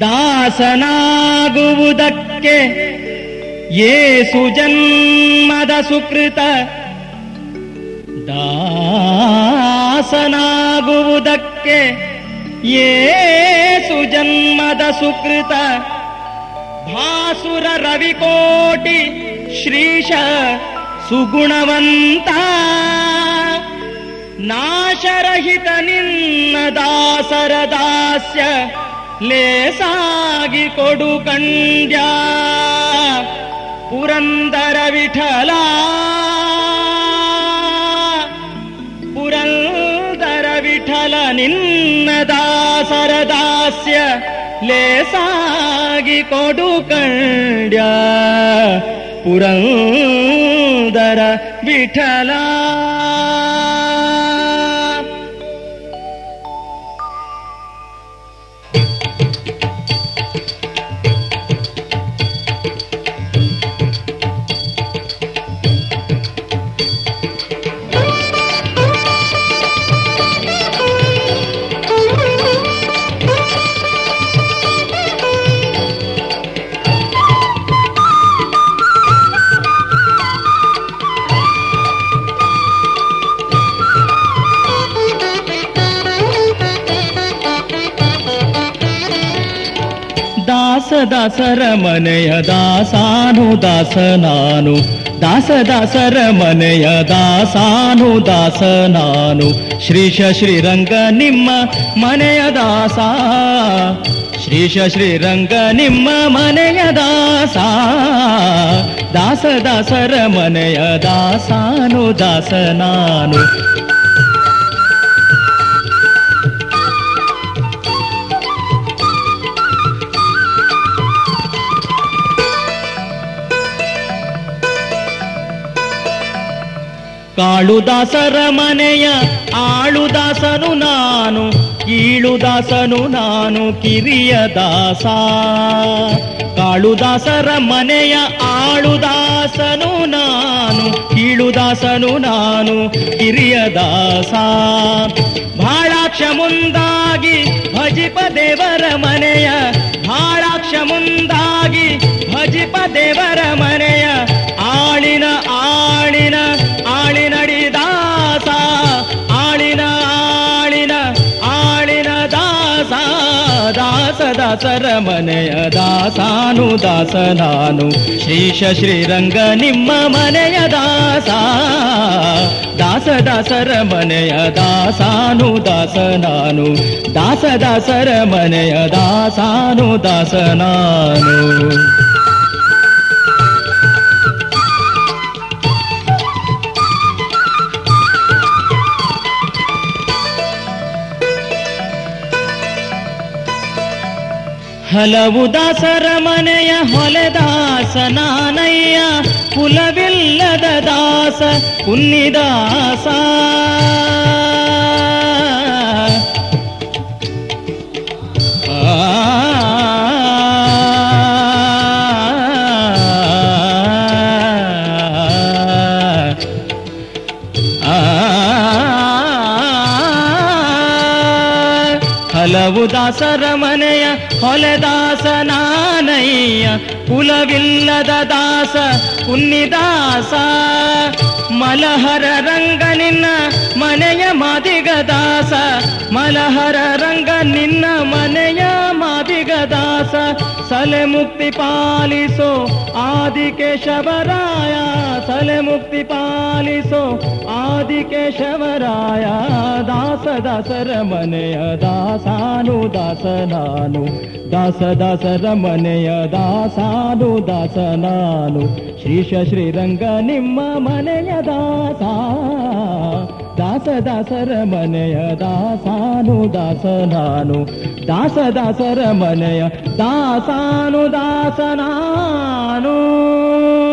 ದಾಸನಾಗುವುದಕ್ಕೆ ಏಸು ಜನ್ಮದ ಸುಕೃತ ದಾಸನಾಗುವುದಕ್ಕೆ ಏಸು ಜನ್ಮದ ಸುಕೃತ ಭಾಸುರ ರವಿಕೋಟಿ ಶ್ರೀಶ ಸುಗುಣವಂತ ನಾಶರಹಿತ ನಿನ್ನ ದಾಸರ ದಾಸ್ಯ ಲೇಸಾಗಿ ಕೊಡು ಕಂಡ್ಯ ಪುರಂದರ ವಿಠಲ ಪುರಂದರ ವಿಠಲ ನಿನ್ನ ದಾಸರ ದಾಸ್ಯ ಲೇಸಾಗಿ ಕೊಡು ಕಂಡ್ಯ ಪುರಂದರ ವಿಠಲ ದಾಸರ ಮನೆಯ ದಾಸಾನು, ದಾಸ ನಾನು. ದಾಸ ದಾಸರ ಮನೆಯ ದಾಸಾನು, ದಾಸ ನಾನು. ಶ್ರೀಶ ಶ್ರೀರಂಗ ನಿಮ್ಮ ಮನೆಯ ದಾಸ. ಶ್ರೀಶ ಶ್ರೀರಂಗ ನಿಮ್ಮ ಮನೆಯ ದಾಸ. ದಾಸ ದಾಸರ ಮನೆಯ ದಾಸಾನು, ದಾಸ ನಾನು. ಕಾಳುದಾಸರ ಮನೆಯ ಆಳುದಾಸನು ನಾನು ಕೀಳುದಾಸನು ನಾನು, ಕಿರಿಯ ದಾಸ. ಕಾಳುದಾಸರ ಮನೆಯ ಆಳುದಾಸನು ನಾನು ಕೀಳುದಾಸನು ನಾನು, ಕಿರಿಯ ದಾಸ. ಭಾಳಾಕ್ಷ ಮುಂದಾಗಿ ಭಜಿಪ ದೇವರ ಮನೆಯ, ಭಾಳಾಕ್ಷ ಮುಂದಾಗಿ ಭಜಿಪ ದೇವರ ಮನೆಯ ದಾಸ ದಾಸರ ಮನೆಯ ದಾಸಾನು ದಾಸ ನಾನು ಶ್ರೀಶ ಶ್ರೀರಂಗ ನಿಮ್ಮ ಮನೆಯ ದಾಸ ದಾಸ ದಾಸರ ಮನೆಯ ದಾಸಾನು ದಾಸ ನಾನು ದಾಸ ದಾಸರ ಮನೆಯ ದಾಸಾನು ದಾಸ ನಾನು ಹಲವು ದಾಸರ ಮನೆಯ ಹೊಲೆದಾಸ ನಾನಯ್ಯ ಕುಲವಿಲ್ಲದ ದಾಸ ಕುನ್ನಿದಾಸ ಹಲವು ದಾಸರ ಮನೆಯ ಹೊಲೆದಾಸ ನಾನಯ್ಯ, ಕುಲವಿಲ್ಲದ ದಾಸ ಕುನ್ನಿದಾಸ ಮಲಹರ ರಂಗ ನಿನ್ನ ಮನೆಯ ಮಾದಿಗ ದಾಸ ಮಲಹರ ರಂಗ ನಿನ್ನ ಮನೆಯ ಮಾದಿಗ ದಾಸ ಸಲೆ ಮುಕ್ತಿ ಪಾಲಿಸೋ ಆದಿಕೇಶವರಾಯ, ಸಲೆ ಮುಕ್ತಿ ಪಾಲಿಸೋ ಆದಿಕೇಶವರಾಯ ದಾಸ ದಾಸರ ಮನೆಯ ದಾಸಾನು ದಾಸ ನಾನು ದಾಸ ದಾಸರ ಮನೆಯ ದಾಸಾನು ದಾಸ ನಾನು ಶ್ರೀರಂಗ ನಿಮ್ಮ ಮನೆಯ ದಾಸ ದಾಸ ದಾಸರ ಮನೆಯ ದಾಸಾನು ದಾಸ ದಾಸ ದಾಸರ ಮನೆಯ दासानुदासनानु।